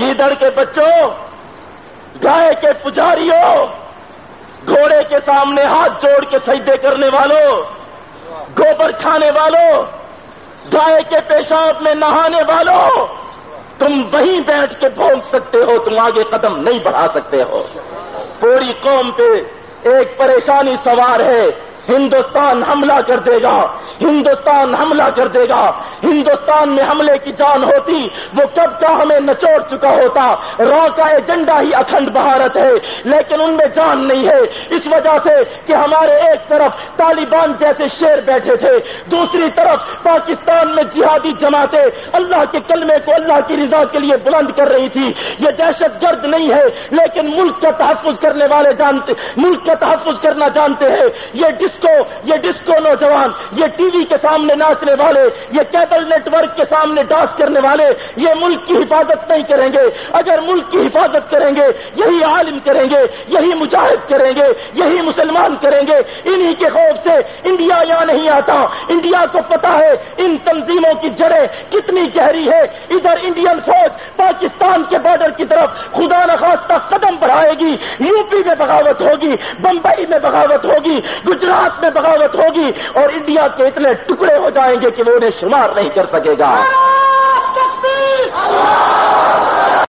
گیدڑ کے بچوں، گائے کے پجاریوں، گھوڑے کے سامنے ہاتھ جوڑ کے سجدے کرنے والوں، گوبر کھانے والوں، گائے کے پیشاب میں نہانے والوں، تم وہیں بیٹھ کے بھونک سکتے ہو، تم آگے قدم نہیں بڑھا سکتے ہو۔ پوری قوم پہ ایک پریشانی سوار ہے، ہندوستان حملہ کر دے گا، ہندوستان حملہ کر دے گا ہندوستان میں حملے کی جان ہوتی، وہ کب کا ہمیں نچوڑ چکا ہوتا؟ را کا ایجنڈا ہی اکھنڈ بھارت ہے، لیکن ان میں جان نہیں ہے۔ اس وجہ سے کہ ہمارے ایک طرف طالبان جیسے شیر بیٹھے تھے، دوسری طرف پاکستان میں جہادی جماعتیں اللہ کے کلمے کو اللہ کی رضا کے لیے بلند کر رہی تھی۔ یہ دہشت گرد نہیں ہے، لیکن ملک کا تحفظ کرنے والے جانتے، ملک کا تحفظ کرنا جانتے ہیں۔ یہ ڈسکو یہ ڈسکو نوجوان، یہ ٹی وی کے سامنے ناچنے والے، یہ کیبل نیٹ ورک کے سامنے ڈانس کرنے والے یہ ملک کی حفاظت نہیں کریں گے۔ اگر ملک کی حفاظت کریں گے، یہی عالم کریں گے، یہی مجاہد کریں گے، یہی مسلمان کریں گے، انہی کے خوف سے انڈیا یہاں نہیں آتا۔ انڈیا کو پتا ہے ان تنظیموں کی جڑیں کتنی گہری ہے ادھر انڈین فوج پاکستان کے بارڈر کی طرف خدا نخواستہ قدم بڑھائے گی یو پی میں بغاوت ہوگی، بمبئی میں بغاوت ہوگی، گجرات میں بغاوت ہوگی اور انڈیا کے اتنے ٹکڑے ہو جائیں گے کہ وہ انہیں شمار نہیں کر سکے گا۔